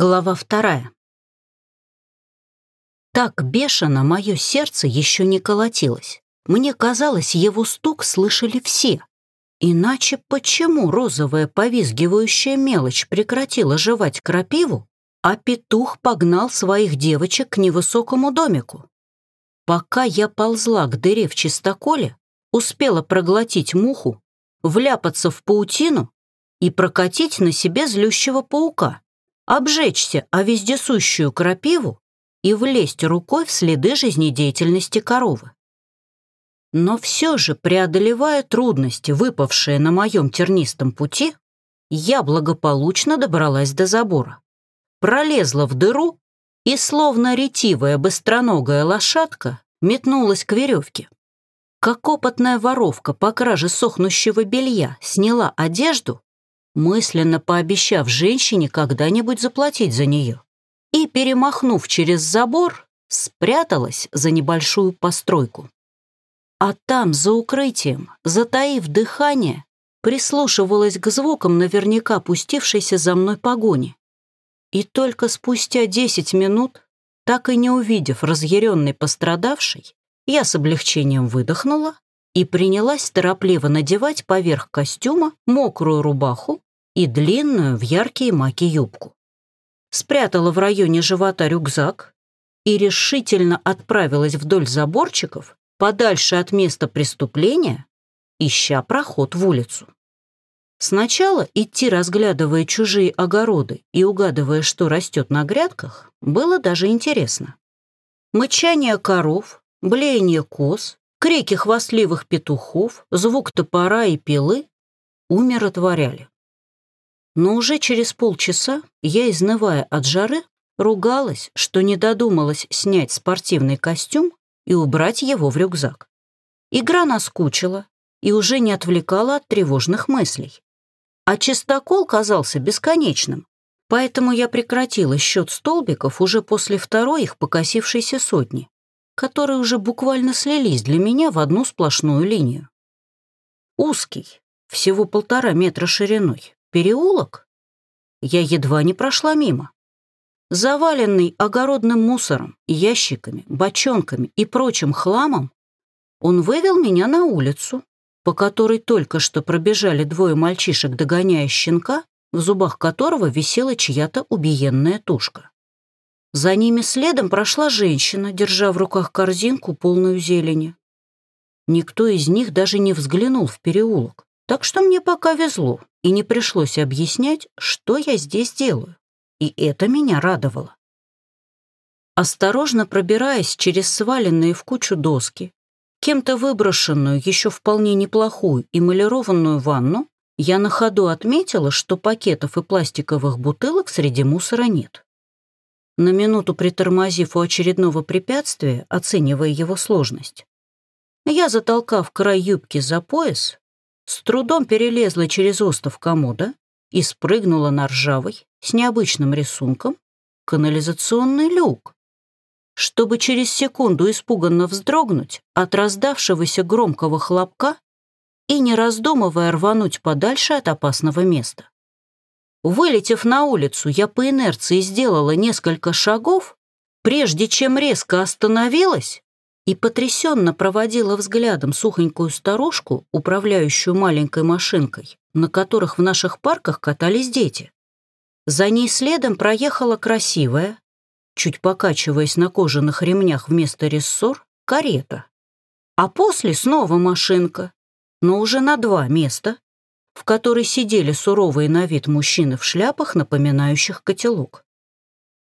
Глава вторая. Так бешено мое сердце еще не колотилось. Мне казалось, его стук слышали все. Иначе почему розовая повизгивающая мелочь прекратила жевать крапиву, а петух погнал своих девочек к невысокому домику? Пока я ползла к дыре в чистоколе, успела проглотить муху, вляпаться в паутину и прокатить на себе злющего паука обжечься о вездесущую крапиву и влезть рукой в следы жизнедеятельности коровы. Но все же, преодолевая трудности, выпавшие на моем тернистом пути, я благополучно добралась до забора, пролезла в дыру и, словно ретивая быстроногая лошадка, метнулась к веревке. Как опытная воровка по краже сохнущего белья сняла одежду мысленно пообещав женщине когда-нибудь заплатить за нее. И, перемахнув через забор, спряталась за небольшую постройку. А там, за укрытием, затаив дыхание, прислушивалась к звукам наверняка пустившейся за мной погони. И только спустя десять минут, так и не увидев разъяренной пострадавшей, я с облегчением выдохнула и принялась торопливо надевать поверх костюма мокрую рубаху и длинную в яркие маки юбку. Спрятала в районе живота рюкзак и решительно отправилась вдоль заборчиков, подальше от места преступления, ища проход в улицу. Сначала идти, разглядывая чужие огороды и угадывая, что растет на грядках, было даже интересно. Мычание коров, блеяние коз, крики хвастливых петухов, звук топора и пилы умиротворяли. Но уже через полчаса я, изнывая от жары, ругалась, что не додумалась снять спортивный костюм и убрать его в рюкзак. Игра наскучила и уже не отвлекала от тревожных мыслей. А чистокол казался бесконечным, поэтому я прекратила счет столбиков уже после второй их покосившейся сотни, которые уже буквально слились для меня в одну сплошную линию. Узкий, всего полтора метра шириной, Переулок? Я едва не прошла мимо. Заваленный огородным мусором, ящиками, бочонками и прочим хламом, он вывел меня на улицу, по которой только что пробежали двое мальчишек, догоняя щенка, в зубах которого висела чья-то убиенная тушка. За ними следом прошла женщина, держа в руках корзинку, полную зелени. Никто из них даже не взглянул в переулок. Так что мне пока везло, и не пришлось объяснять, что я здесь делаю. И это меня радовало. Осторожно пробираясь через сваленные в кучу доски, кем-то выброшенную, еще вполне неплохую эмалированную ванну, я на ходу отметила, что пакетов и пластиковых бутылок среди мусора нет. На минуту притормозив у очередного препятствия, оценивая его сложность, я, затолкав край юбки за пояс, с трудом перелезла через остов комода и спрыгнула на ржавый, с необычным рисунком, канализационный люк, чтобы через секунду испуганно вздрогнуть от раздавшегося громкого хлопка и, не раздумывая, рвануть подальше от опасного места. Вылетев на улицу, я по инерции сделала несколько шагов, прежде чем резко остановилась и потрясенно проводила взглядом сухонькую старушку, управляющую маленькой машинкой, на которых в наших парках катались дети. За ней следом проехала красивая, чуть покачиваясь на кожаных ремнях вместо рессор, карета. А после снова машинка, но уже на два места, в которой сидели суровые на вид мужчины в шляпах, напоминающих котелок.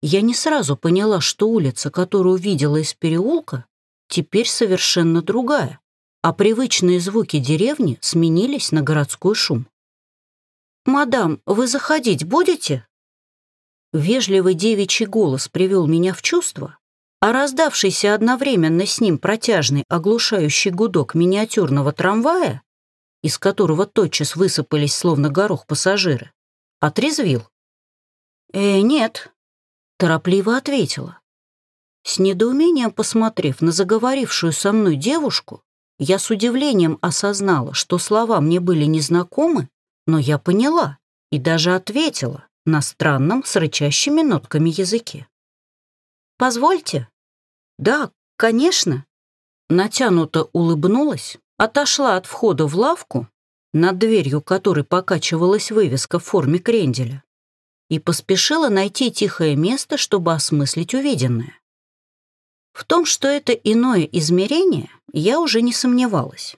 Я не сразу поняла, что улица, которую видела из переулка, теперь совершенно другая, а привычные звуки деревни сменились на городской шум. «Мадам, вы заходить будете?» Вежливый девичий голос привел меня в чувство, а раздавшийся одновременно с ним протяжный оглушающий гудок миниатюрного трамвая, из которого тотчас высыпались словно горох пассажиры, отрезвил. «Э, нет», — торопливо ответила. С недоумением посмотрев на заговорившую со мной девушку, я с удивлением осознала, что слова мне были незнакомы, но я поняла и даже ответила, на странном с рычащими нотками языке. «Позвольте?» «Да, конечно». Натянуто улыбнулась, отошла от входа в лавку, над дверью которой покачивалась вывеска в форме кренделя, и поспешила найти тихое место, чтобы осмыслить увиденное. В том, что это иное измерение, я уже не сомневалась.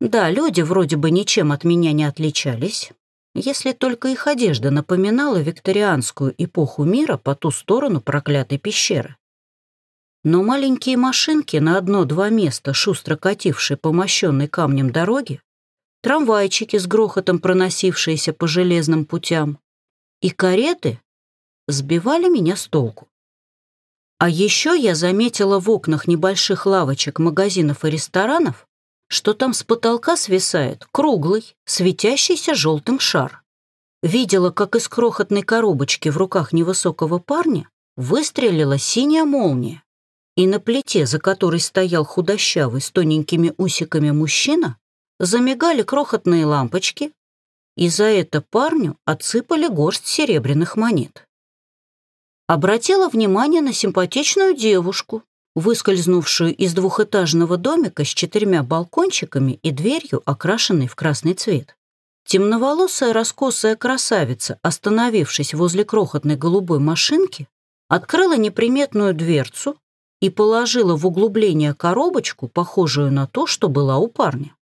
Да, люди вроде бы ничем от меня не отличались, если только их одежда напоминала викторианскую эпоху мира по ту сторону проклятой пещеры. Но маленькие машинки на одно-два места, шустро катившие по мощенной камнем дороге, трамвайчики с грохотом проносившиеся по железным путям и кареты сбивали меня с толку. А еще я заметила в окнах небольших лавочек, магазинов и ресторанов, что там с потолка свисает круглый, светящийся желтым шар. Видела, как из крохотной коробочки в руках невысокого парня выстрелила синяя молния, и на плите, за которой стоял худощавый с тоненькими усиками мужчина, замигали крохотные лампочки, и за это парню отсыпали горсть серебряных монет обратила внимание на симпатичную девушку, выскользнувшую из двухэтажного домика с четырьмя балкончиками и дверью, окрашенной в красный цвет. Темноволосая раскосая красавица, остановившись возле крохотной голубой машинки, открыла неприметную дверцу и положила в углубление коробочку, похожую на то, что была у парня.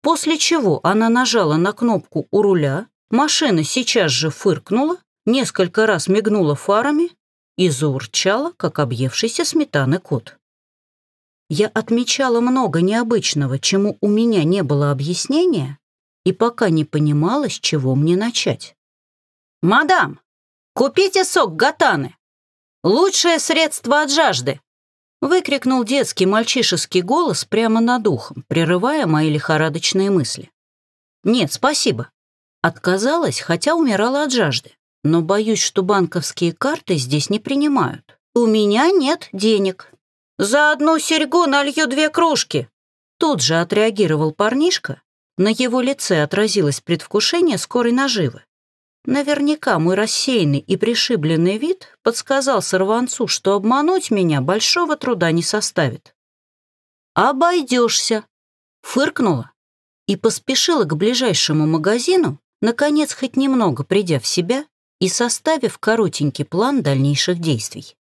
После чего она нажала на кнопку у руля, машина сейчас же фыркнула, несколько раз мигнула фарами и заурчала, как объевшийся сметаны кот. Я отмечала много необычного, чему у меня не было объяснения, и пока не понимала, с чего мне начать. «Мадам, купите сок гатаны! Лучшее средство от жажды!» выкрикнул детский мальчишеский голос прямо над ухом, прерывая мои лихорадочные мысли. «Нет, спасибо». Отказалась, хотя умирала от жажды но боюсь, что банковские карты здесь не принимают. У меня нет денег. За одну серьгу налью две кружки. Тут же отреагировал парнишка. На его лице отразилось предвкушение скорой наживы. Наверняка мой рассеянный и пришибленный вид подсказал сорванцу, что обмануть меня большого труда не составит. «Обойдешься», — фыркнула и поспешила к ближайшему магазину, наконец хоть немного придя в себя и составив коротенький план дальнейших действий.